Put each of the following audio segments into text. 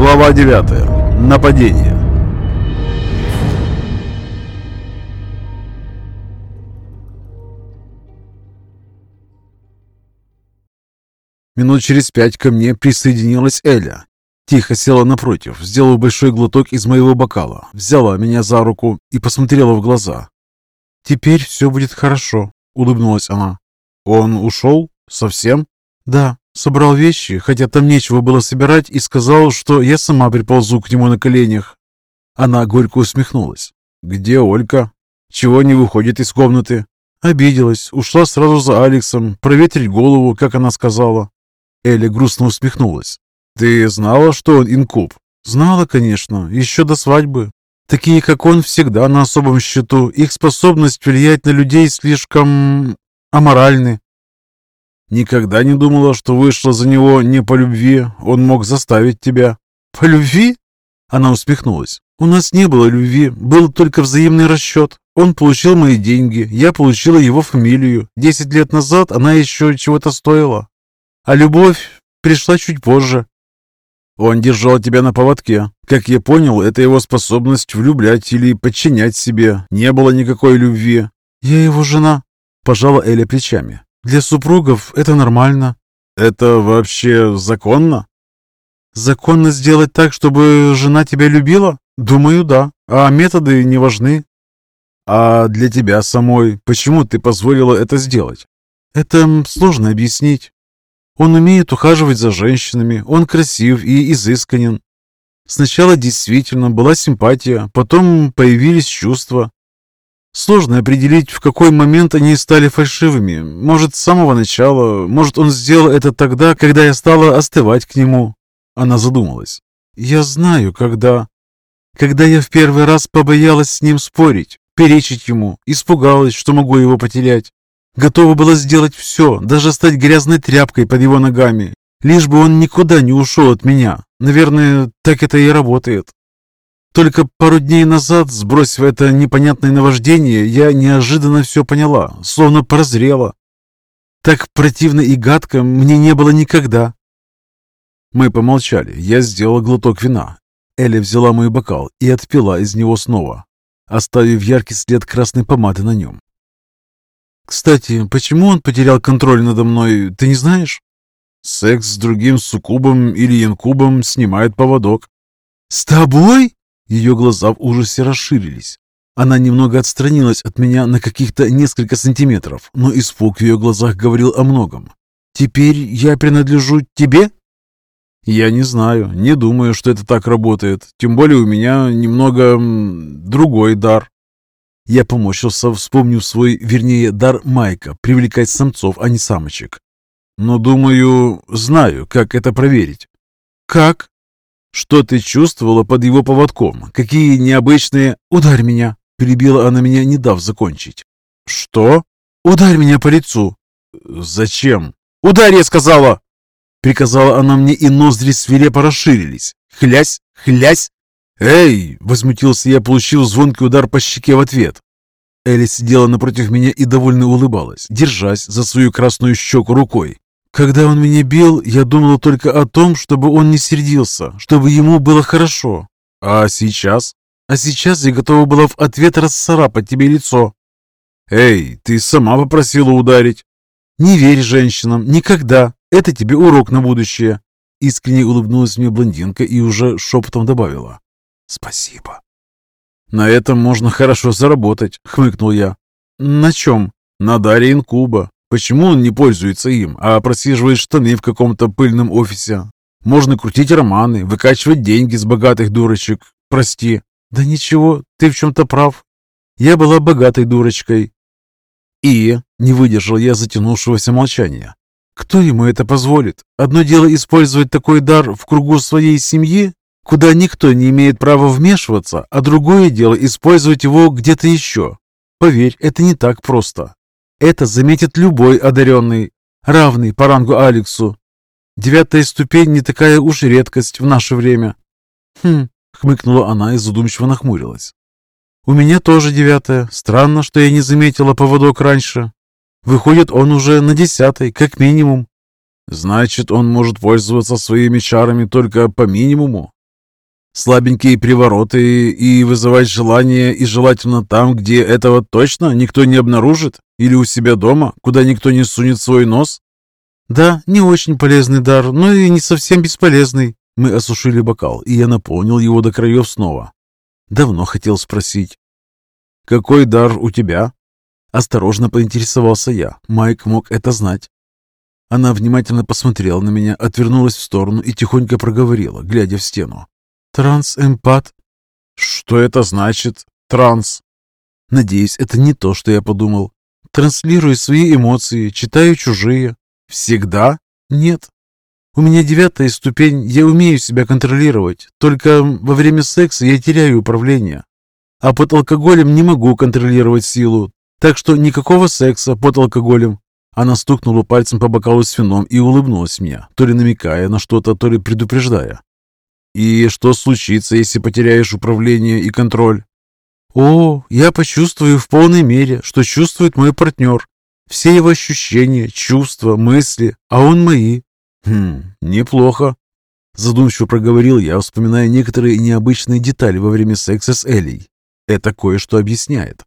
Глава 9. Нападение. Минут через пять ко мне присоединилась Эля. Тихо села напротив, сделала большой глоток из моего бокала, взяла меня за руку и посмотрела в глаза. «Теперь все будет хорошо», — улыбнулась она. «Он ушел? Совсем?» «Да, собрал вещи, хотя там нечего было собирать, и сказал, что я сама приползу к нему на коленях». Она горько усмехнулась. «Где Олька? Чего не выходит из комнаты?» Обиделась, ушла сразу за Алексом, проветрить голову, как она сказала. Эля грустно усмехнулась. «Ты знала, что он инкуб?» «Знала, конечно, еще до свадьбы. Такие, как он, всегда на особом счету. Их способность влиять на людей слишком аморальны». «Никогда не думала, что вышла за него не по любви. Он мог заставить тебя». «По любви?» Она усмехнулась. «У нас не было любви, был только взаимный расчет. Он получил мои деньги, я получила его фамилию. Десять лет назад она еще чего-то стоила. А любовь пришла чуть позже. Он держал тебя на поводке. Как я понял, это его способность влюблять или подчинять себе. Не было никакой любви. Я его жена, пожала Эля плечами. Для супругов это нормально. Это вообще законно? Законно сделать так, чтобы жена тебя любила? Думаю, да. А методы не важны. А для тебя самой, почему ты позволила это сделать? Это сложно объяснить. Он умеет ухаживать за женщинами, он красив и изысканен. Сначала действительно была симпатия, потом появились чувства. Сложно определить, в какой момент они стали фальшивыми. Может, с самого начала, может, он сделал это тогда, когда я стала остывать к нему. Она задумалась. Я знаю, когда... Когда я в первый раз побоялась с ним спорить, перечить ему, испугалась, что могу его потерять. Готова была сделать все, даже стать грязной тряпкой под его ногами, лишь бы он никуда не ушел от меня. Наверное, так это и работает. Только пару дней назад, сбросив это непонятное наваждение, я неожиданно все поняла, словно прозрела. Так противно и гадко мне не было никогда. Мы помолчали. Я сделал глоток вина. Эля взяла мой бокал и отпила из него снова, оставив яркий след красной помады на нем. Кстати, почему он потерял контроль надо мной, ты не знаешь? Секс с другим суккубом или инкубом снимает поводок. С тобой? Ее глаза в ужасе расширились. Она немного отстранилась от меня на каких-то несколько сантиметров, но испуг в ее глазах говорил о многом. «Теперь я принадлежу тебе?» «Я не знаю, не думаю, что это так работает. Тем более у меня немного другой дар. Я поморщился, вспомнив свой, вернее, дар Майка привлекать самцов, а не самочек. Но, думаю, знаю, как это проверить. Как? Что ты чувствовала под его поводком? Какие необычные... Ударь меня! Перебила она меня, не дав закончить. Что? Ударь меня по лицу. Зачем? Ударь, я сказала! Приказала она мне, и ноздри свирепо расширились. Хлясь, хлясь, «Эй!» — возмутился я, получил звонкий удар по щеке в ответ. Элли сидела напротив меня и довольно улыбалась, держась за свою красную щеку рукой. Когда он меня бил, я думала только о том, чтобы он не сердился, чтобы ему было хорошо. А сейчас? А сейчас я готова была в ответ расцарапать тебе лицо. Эй, ты сама попросила ударить. Не верь женщинам, никогда. Это тебе урок на будущее. Искренне улыбнулась мне блондинка и уже шепотом добавила. «Спасибо». «На этом можно хорошо заработать», — хмыкнул я. «На чем?» «На даре инкуба. Почему он не пользуется им, а просиживает штаны в каком-то пыльном офисе? Можно крутить романы, выкачивать деньги с богатых дурочек. Прости». «Да ничего, ты в чем-то прав. Я была богатой дурочкой». «И?» — не выдержал я затянувшегося молчания. «Кто ему это позволит? Одно дело использовать такой дар в кругу своей семьи, куда никто не имеет права вмешиваться, а другое дело использовать его где-то еще. Поверь, это не так просто. Это заметит любой одаренный, равный по рангу Алексу. Девятая ступень не такая уж редкость в наше время. Хм, хмыкнула она и задумчиво нахмурилась. У меня тоже девятая. Странно, что я не заметила поводок раньше. Выходит, он уже на десятой, как минимум. Значит, он может пользоваться своими чарами только по минимуму? Слабенькие привороты и вызывать желание, и желательно там, где этого точно никто не обнаружит? Или у себя дома, куда никто не сунет свой нос? Да, не очень полезный дар, но и не совсем бесполезный. Мы осушили бокал, и я наполнил его до краев снова. Давно хотел спросить. «Какой дар у тебя?» Осторожно поинтересовался я. Майк мог это знать. Она внимательно посмотрела на меня, отвернулась в сторону и тихонько проговорила, глядя в стену. «Трансэмпат?» «Что это значит? Транс?» «Надеюсь, это не то, что я подумал. Транслирую свои эмоции, читаю чужие». «Всегда?» «Нет. У меня девятая ступень, я умею себя контролировать. Только во время секса я теряю управление. А под алкоголем не могу контролировать силу, так что никакого секса под алкоголем. Она стукнула пальцем по бокалу с вином и улыбнулась мне, то ли намекая на что-то, то ли предупреждая. «И что случится, если потеряешь управление и контроль?» «О, я почувствую в полной мере, что чувствует мой партнер. Все его ощущения, чувства, мысли, а он мои». «Хм, неплохо», — задумчиво проговорил я, вспоминая некоторые необычные детали во время секса с Элей. Это кое-что объясняет.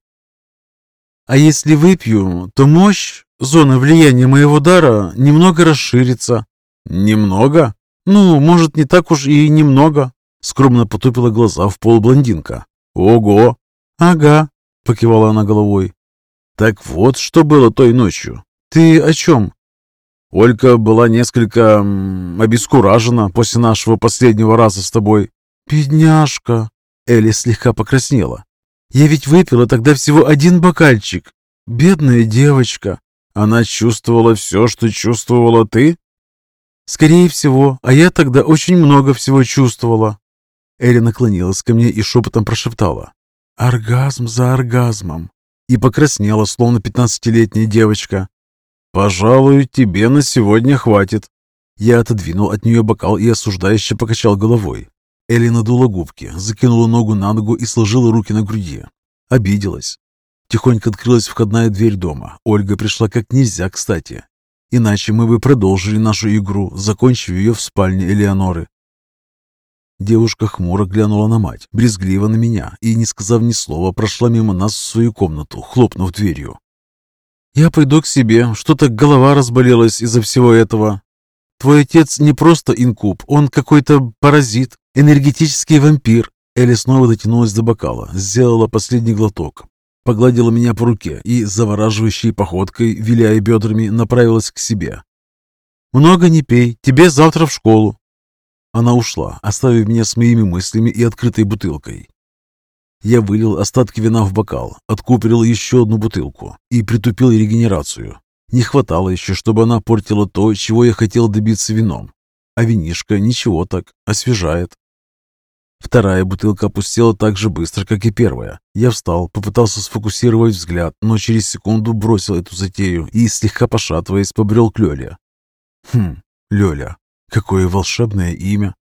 «А если выпью, то мощь, зона влияния моего дара немного расширится». «Немного?» «Ну, может, не так уж и немного», — скромно потупила глаза в пол блондинка. «Ого!» «Ага», — покивала она головой. «Так вот, что было той ночью. Ты о чем?» Олька была несколько м, обескуражена после нашего последнего раза с тобой. «Бедняжка!» Элли слегка покраснела. «Я ведь выпила тогда всего один бокальчик. Бедная девочка!» Она чувствовала все, что чувствовала ты? «Скорее всего, а я тогда очень много всего чувствовала». Элли наклонилась ко мне и шепотом прошептала. «Оргазм за оргазмом!» И покраснела, словно пятнадцатилетняя девочка. «Пожалуй, тебе на сегодня хватит». Я отодвинул от нее бокал и осуждающе покачал головой. Элли надула губки, закинула ногу на ногу и сложила руки на груди. Обиделась. Тихонько открылась входная дверь дома. Ольга пришла как нельзя кстати. Иначе мы бы продолжили нашу игру, закончив ее в спальне Элеоноры. Девушка хмуро глянула на мать, брезгливо на меня, и, не сказав ни слова, прошла мимо нас в свою комнату, хлопнув дверью. «Я пойду к себе, что-то голова разболелась из-за всего этого. Твой отец не просто инкуб, он какой-то паразит, энергетический вампир». Элли снова дотянулась до бокала, сделала последний глоток, погладила меня по руке и, завораживающей походкой, виляя бедрами, направилась к себе. «Много не пей, тебе завтра в школу». Она ушла, оставив меня с моими мыслями и открытой бутылкой. Я вылил остатки вина в бокал, откупорил еще одну бутылку и притупил регенерацию. Не хватало еще, чтобы она портила то, чего я хотел добиться вином. А винишко ничего так, освежает. Вторая бутылка опустела так же быстро, как и первая. Я встал, попытался сфокусировать взгляд, но через секунду бросил эту затею и, слегка пошатываясь, побрел к Лёле. Хм, Лёля, какое волшебное имя.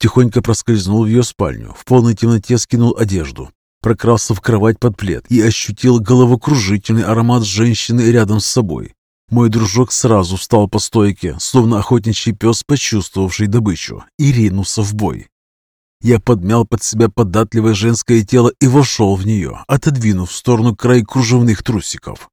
Тихонько проскользнул в ее спальню, в полной темноте скинул одежду, прокрался в кровать под плед и ощутил головокружительный аромат женщины рядом с собой. Мой дружок сразу встал по стойке, словно охотничий пес, почувствовавший добычу, и ринулся в бой. Я подмял под себя податливое женское тело и вошел в нее, отодвинув в сторону край кружевных трусиков.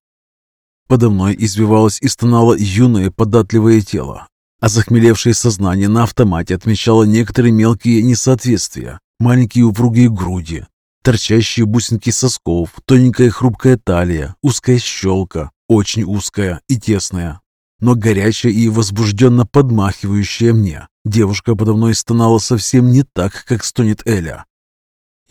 Подо мной извивалось и стонало юное податливое тело, а захмелевшее сознание на автомате отмечало некоторые мелкие несоответствия. Маленькие упругие груди, торчащие бусинки сосков, тоненькая хрупкая талия, узкая щелка, очень узкая и тесная, но горячая и возбужденно подмахивающая мне. Девушка подо мной стонала совсем не так, как стонет Эля.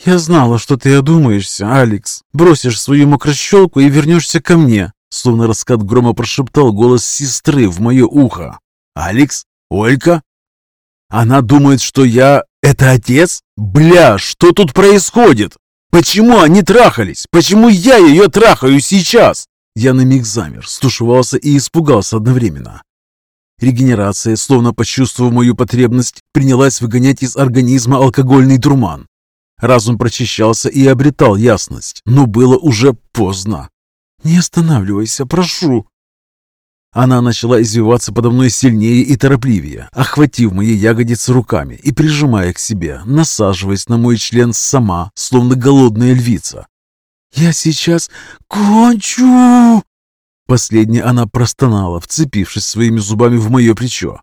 «Я знала, что ты одумаешься, Алекс. Бросишь свою мокрощелку и вернешься ко мне», словно раскат грома прошептал голос сестры в мое ухо. «Алекс? Олька? Она думает, что я... Это отец? Бля, что тут происходит? Почему они трахались? Почему я ее трахаю сейчас?» Я на миг замер, стушевался и испугался одновременно. Регенерация, словно почувствовав мою потребность, принялась выгонять из организма алкогольный дурман. Разум прочищался и обретал ясность, но было уже поздно. «Не останавливайся, прошу!» Она начала извиваться подо мной сильнее и торопливее, охватив мои ягодицы руками и прижимая к себе, насаживаясь на мой член сама, словно голодная львица. «Я сейчас кончу!» Последнее она простонала, вцепившись своими зубами в мое плечо.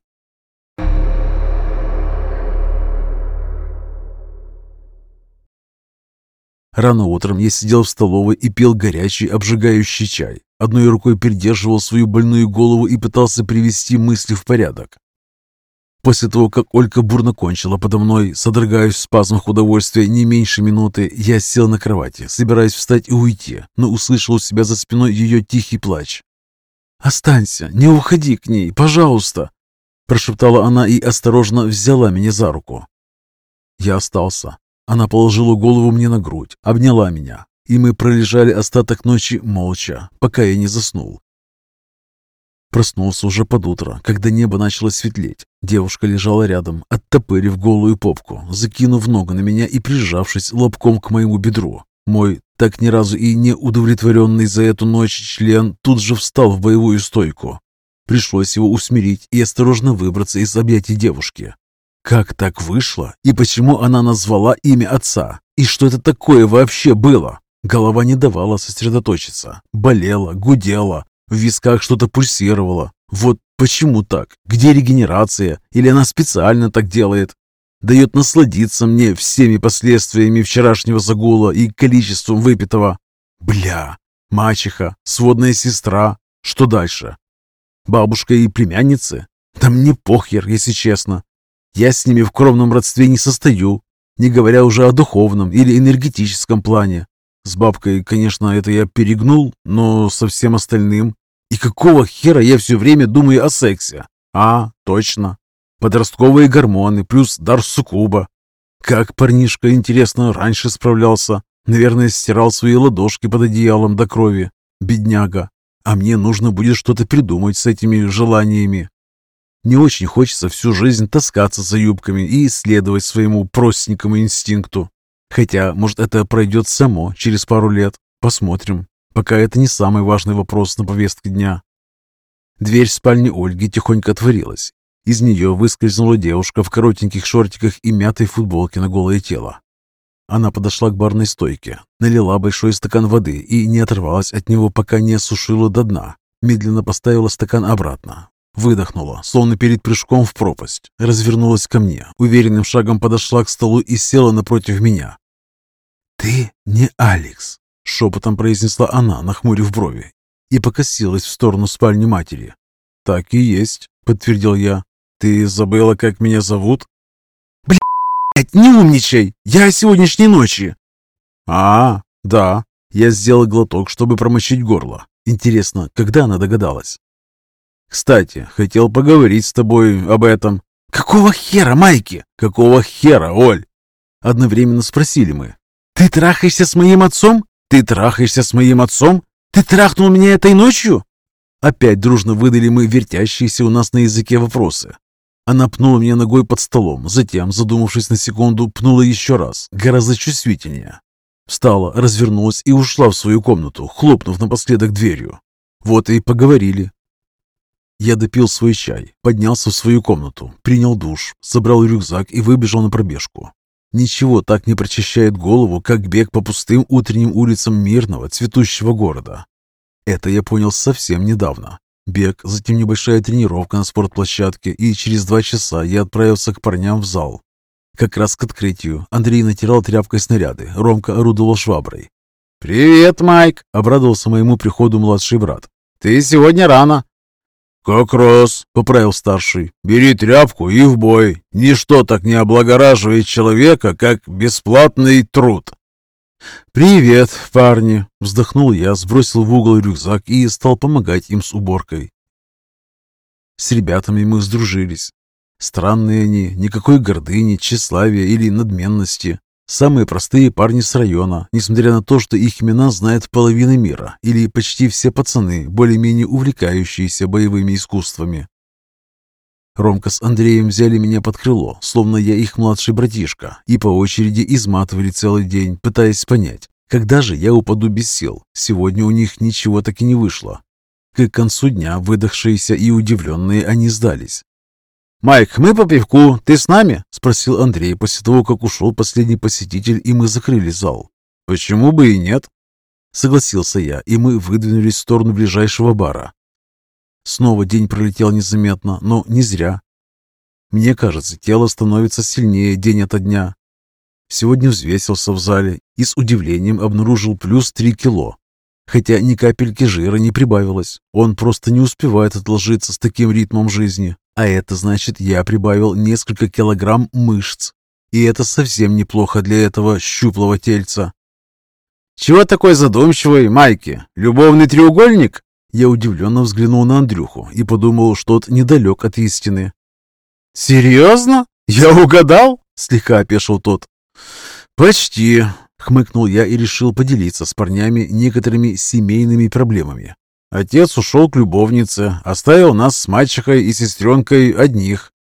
Рано утром я сидел в столовой и пил горячий, обжигающий чай. Одной рукой придерживал свою больную голову и пытался привести мысли в порядок. После того, как Олька бурно кончила подо мной, содрогаясь в спазмах удовольствия не меньше минуты, я сел на кровати, собираясь встать и уйти, но услышал у себя за спиной ее тихий плач. «Останься, не уходи к ней, пожалуйста!» Прошептала она и осторожно взяла меня за руку. Я остался. Она положила голову мне на грудь, обняла меня, и мы пролежали остаток ночи молча, пока я не заснул. Проснулся уже под утро, когда небо начало светлеть. Девушка лежала рядом, оттопырив голую попку, закинув ногу на меня и прижавшись лобком к моему бедру. Мой, так ни разу и не удовлетворенный за эту ночь член, тут же встал в боевую стойку. Пришлось его усмирить и осторожно выбраться из объятий девушки. Как так вышло? И почему она назвала имя отца? И что это такое вообще было? Голова не давала сосредоточиться. Болела, гудела. В висках что-то пульсировало. Вот почему так? Где регенерация? Или она специально так делает? Дает насладиться мне всеми последствиями вчерашнего загула и количеством выпитого. Бля, мачеха, сводная сестра. Что дальше? Бабушка и племянницы? Да мне похер, если честно. Я с ними в кровном родстве не состою, не говоря уже о духовном или энергетическом плане. С бабкой, конечно, это я перегнул, но со всем остальным... И какого хера я все время думаю о сексе? А, точно. Подростковые гормоны плюс дар суккуба. Как парнишка, интересно, раньше справлялся. Наверное, стирал свои ладошки под одеялом до крови. Бедняга. А мне нужно будет что-то придумать с этими желаниями. Не очень хочется всю жизнь таскаться за юбками и исследовать своему простенькому инстинкту. Хотя, может, это пройдет само через пару лет. Посмотрим. Пока это не самый важный вопрос на повестке дня. Дверь спальни Ольги тихонько отворилась. Из нее выскользнула девушка в коротеньких шортиках и мятой футболке на голое тело. Она подошла к барной стойке, налила большой стакан воды и не оторвалась от него, пока не осушила до дна. Медленно поставила стакан обратно, Выдохнула, словно перед прыжком в пропасть. Развернулась ко мне, уверенным шагом подошла к столу и села напротив меня. «Ты не Алекс», — шепотом произнесла она, нахмурив брови, и покосилась в сторону спальни матери. «Так и есть», — подтвердил я. «Ты забыла, как меня зовут?» «Блядь, не умничай! Я сегодняшней ночи!» «А, да». Я сделал глоток, чтобы промочить горло. Интересно, когда она догадалась? Кстати, хотел поговорить с тобой об этом. Какого хера, Майки? Какого хера, Оль? Одновременно спросили мы. Ты трахаешься с моим отцом? Ты трахаешься с моим отцом? Ты трахнул меня этой ночью? Опять дружно выдали мы вертящиеся у нас на языке вопросы. Она пнула меня ногой под столом, затем, задумавшись на секунду, пнула еще раз, гораздо чувствительнее. Встала, развернулась и ушла в свою комнату, хлопнув напоследок дверью. Вот и поговорили. Я допил свой чай, поднялся в свою комнату, принял душ, собрал рюкзак и выбежал на пробежку. Ничего так не прочищает голову, как бег по пустым утренним улицам мирного, цветущего города. Это я понял совсем недавно. Бег, затем небольшая тренировка на спортплощадке, и через два часа я отправился к парням в зал. Как раз к открытию Андрей натирал тряпкой снаряды, Ромка орудовал шваброй. «Привет, Майк!» — обрадовался моему приходу младший брат. «Ты сегодня рано!» «Как раз», — поправил старший, — «бери тряпку и в бой. Ничто так не облагораживает человека, как бесплатный труд». «Привет, парни!» — вздохнул я, сбросил в угол рюкзак и стал помогать им с уборкой. С ребятами мы сдружились. Странные они, никакой гордыни, тщеславия или надменности. Самые простые парни с района, несмотря на то, что их имена знает половина мира, или почти все пацаны, более-менее увлекающиеся боевыми искусствами. Ромка с Андреем взяли меня под крыло, словно я их младший братишка, и по очереди изматывали целый день, пытаясь понять, когда же я упаду без сил. Сегодня у них ничего так и не вышло. К концу дня выдохшиеся и удивленные они сдались. «Майк, мы по пивку, ты с нами?» – спросил Андрей после того, как ушел последний посетитель, и мы закрыли зал. «Почему бы и нет?» Согласился я, и мы выдвинулись в сторону ближайшего бара. Снова день пролетел незаметно, но не зря. Мне кажется, тело становится сильнее день ото дня. Сегодня взвесился в зале и с удивлением обнаружил плюс 3 кило. Хотя ни капельки жира не прибавилось. Он просто не успевает отложиться с таким ритмом жизни. А это значит, я прибавил несколько килограмм мышц. И это совсем неплохо для этого щуплого тельца. «Чего такой задумчивый, Майки? Любовный треугольник?» Я удивленно взглянул на Андрюху и подумал, что тот недалек от истины. «Серьезно? Я угадал?» — слегка опешил тот. «Почти», — хмыкнул я и решил поделиться с парнями некоторыми семейными проблемами. Отец ушел к любовнице, оставил нас с мальчикой и сестренкой одних.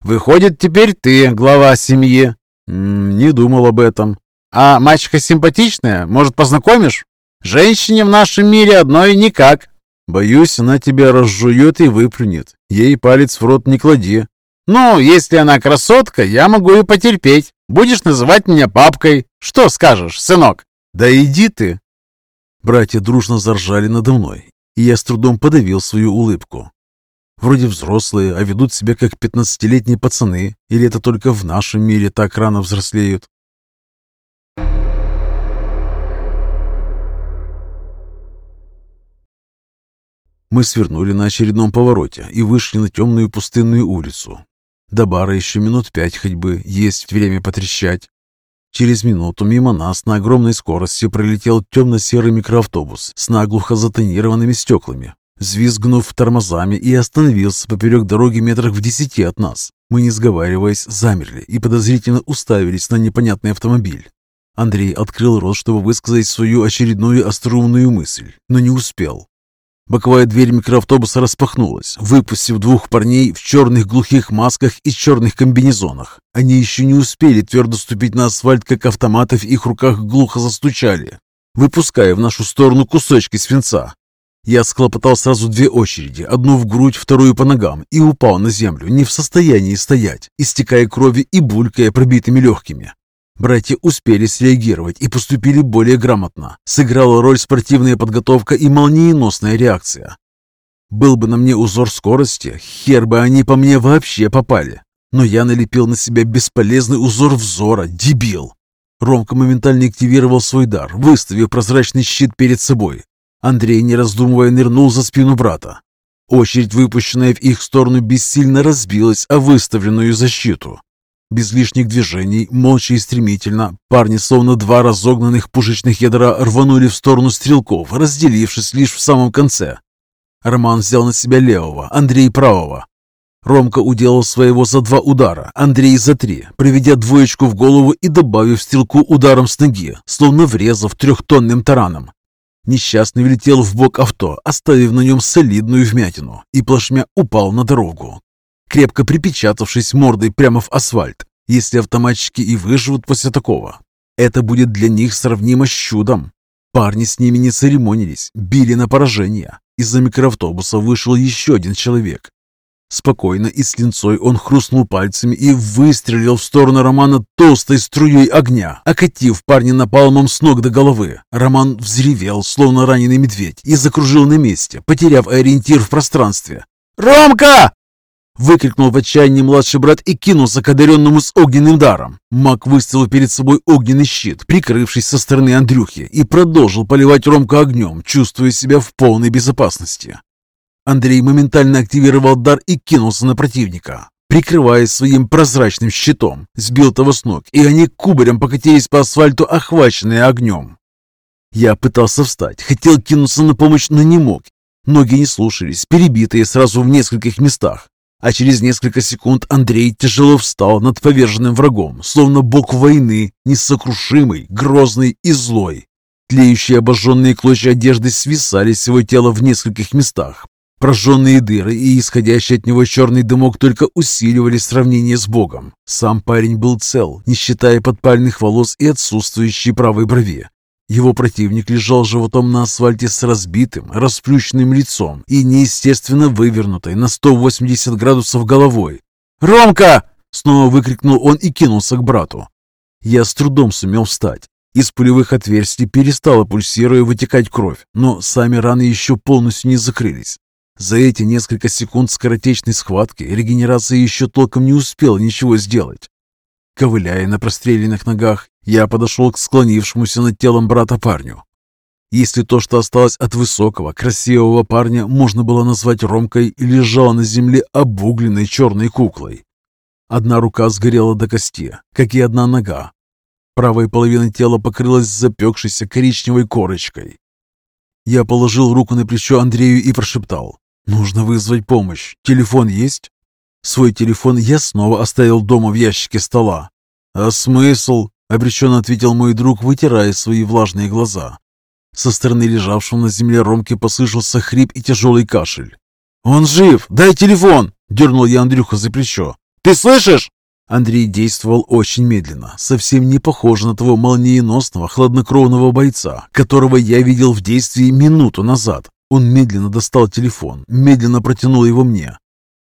«Выходит, теперь ты глава семьи?» «Не думал об этом». «А мальчика симпатичная? Может, познакомишь? Женщине в нашем мире одной никак». «Боюсь, она тебя разжует и выплюнет. Ей палец в рот не клади». «Ну, если она красотка, я могу и потерпеть. Будешь называть меня папкой. Что скажешь, сынок?» «Да иди ты!» Братья дружно заржали надо мной, и я с трудом подавил свою улыбку. Вроде взрослые, а ведут себя как пятнадцатилетние пацаны, или это только в нашем мире так рано взрослеют? Мы свернули на очередном повороте и вышли на темную пустынную улицу. До бара еще минут пять ходьбы, есть время потрещать. Через минуту мимо нас на огромной скорости пролетел темно-серый микроавтобус с наглухо затонированными стеклами, взвизгнув тормозами и остановился поперек дороги метрах в десяти от нас. Мы, не сговариваясь, замерли и подозрительно уставились на непонятный автомобиль. Андрей открыл рот, чтобы высказать свою очередную остроумную мысль, но не успел. Боковая дверь микроавтобуса распахнулась, выпустив двух парней в черных глухих масках и черных комбинезонах. Они еще не успели твердо ступить на асфальт, как автоматы в их руках глухо застучали, выпуская в нашу сторону кусочки свинца. Я схлопотал сразу две очереди, одну в грудь, вторую по ногам, и упал на землю, не в состоянии стоять, истекая крови и булькая пробитыми легкими. Братья успели среагировать и поступили более грамотно. Сыграла роль спортивная подготовка и молниеносная реакция. Был бы на мне узор скорости, хер бы они по мне вообще попали. Но я налепил на себя бесполезный узор взора, дебил. Ромка моментально активировал свой дар, выставив прозрачный щит перед собой. Андрей, не раздумывая, нырнул за спину брата. Очередь, выпущенная в их сторону, бессильно разбилась о выставленную защиту. Без лишних движений, молча и стремительно, парни, словно два разогнанных пушечных ядра, рванули в сторону стрелков, разделившись лишь в самом конце. Роман взял на себя левого, Андрей правого. Ромка уделал своего за два удара, Андрей за три, приведя двоечку в голову и добавив стрелку ударом с ноги, словно врезав трехтонным тараном. Несчастный влетел в бок авто, оставив на нем солидную вмятину, и плашмя упал на дорогу, крепко припечатавшись мордой прямо в асфальт. Если автоматчики и выживут после такого, это будет для них сравнимо с чудом. Парни с ними не церемонились, били на поражение. Из-за микроавтобуса вышел еще один человек. Спокойно и с линцой он хрустнул пальцами и выстрелил в сторону Романа толстой струей огня, окатив парня напалмом с ног до головы. Роман взревел, словно раненый медведь, и закружил на месте, потеряв ориентир в пространстве. «Ромка!» Выкрикнул в отчаянии младший брат и кинулся к одаренному с огненным даром. Маг выставил перед собой огненный щит, прикрывшись со стороны Андрюхи, и продолжил поливать Ромка огнем, чувствуя себя в полной безопасности. Андрей моментально активировал дар и кинулся на противника, прикрываясь своим прозрачным щитом, сбил того с ног, и они кубарем покатились по асфальту, охваченные огнем. Я пытался встать, хотел кинуться на помощь, но не мог. Ноги не слушались, перебитые сразу в нескольких местах а через несколько секунд Андрей тяжело встал над поверженным врагом, словно бог войны, несокрушимый, грозный и злой. Тлеющие обожженные клочья одежды свисали с его тела в нескольких местах. Прожженные дыры и исходящий от него черный дымок только усиливали сравнение с Богом. Сам парень был цел, не считая подпальных волос и отсутствующей правой брови. Его противник лежал животом на асфальте с разбитым, расплющенным лицом и неестественно вывернутой на 180 градусов головой. «Ромка!» — снова выкрикнул он и кинулся к брату. Я с трудом сумел встать. Из пулевых отверстий перестала пульсируя вытекать кровь, но сами раны еще полностью не закрылись. За эти несколько секунд скоротечной схватки регенерация еще толком не успела ничего сделать. Ковыляя на простреленных ногах, я подошел к склонившемуся над телом брата парню. Если то, что осталось от высокого, красивого парня, можно было назвать Ромкой, лежало на земле обугленной черной куклой. Одна рука сгорела до кости, как и одна нога. Правая половина тела покрылась запекшейся коричневой корочкой. Я положил руку на плечо Андрею и прошептал. «Нужно вызвать помощь. Телефон есть?» Свой телефон я снова оставил дома в ящике стола. «А смысл?» — обреченно ответил мой друг, вытирая свои влажные глаза. Со стороны лежавшего на земле Ромки послышался хрип и тяжелый кашель. «Он жив! Дай телефон!» — дернул я Андрюха за плечо. «Ты слышишь?» Андрей действовал очень медленно, совсем не похоже на того молниеносного, хладнокровного бойца, которого я видел в действии минуту назад. Он медленно достал телефон, медленно протянул его мне.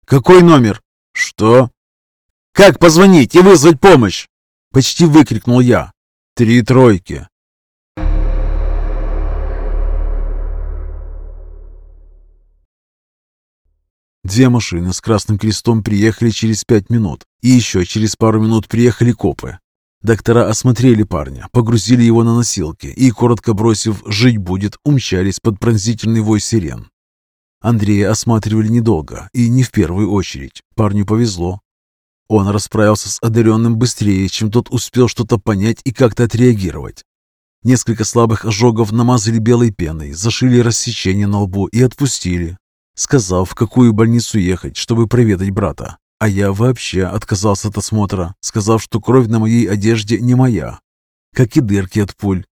«Какой номер?» «Что?» «Как позвонить и вызвать помощь?» Почти выкрикнул я. «Три тройки». Две машины с красным крестом приехали через пять минут, и еще через пару минут приехали копы. Доктора осмотрели парня, погрузили его на носилки и, коротко бросив «жить будет», умчались под пронзительный вой сирен. Андрея осматривали недолго и не в первую очередь. Парню повезло. Он расправился с одаренным быстрее, чем тот успел что-то понять и как-то отреагировать. Несколько слабых ожогов намазали белой пеной, зашили рассечение на лбу и отпустили, сказав, в какую больницу ехать, чтобы проведать брата. А я вообще отказался от осмотра, сказав, что кровь на моей одежде не моя, как и дырки от пуль.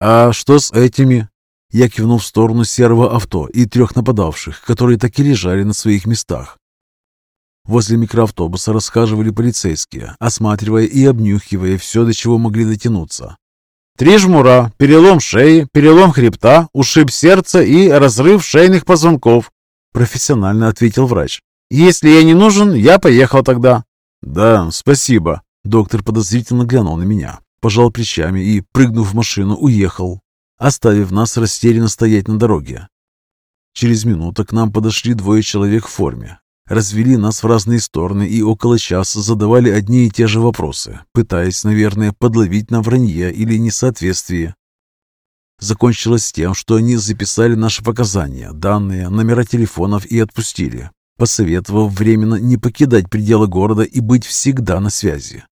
«А что с этими?» Я кивнул в сторону серого авто и трех нападавших, которые так и лежали на своих местах. Возле микроавтобуса расхаживали полицейские, осматривая и обнюхивая все, до чего могли дотянуться. «Три жмура, перелом шеи, перелом хребта, ушиб сердца и разрыв шейных позвонков», профессионально ответил врач. «Если я не нужен, я поехал тогда». «Да, спасибо». Доктор подозрительно глянул на меня, пожал плечами и, прыгнув в машину, уехал оставив нас растерянно стоять на дороге. Через минуту к нам подошли двое человек в форме. Развели нас в разные стороны и около часа задавали одни и те же вопросы, пытаясь, наверное, подловить на вранье или несоответствие. Закончилось тем, что они записали наши показания, данные, номера телефонов и отпустили, посоветовав временно не покидать пределы города и быть всегда на связи.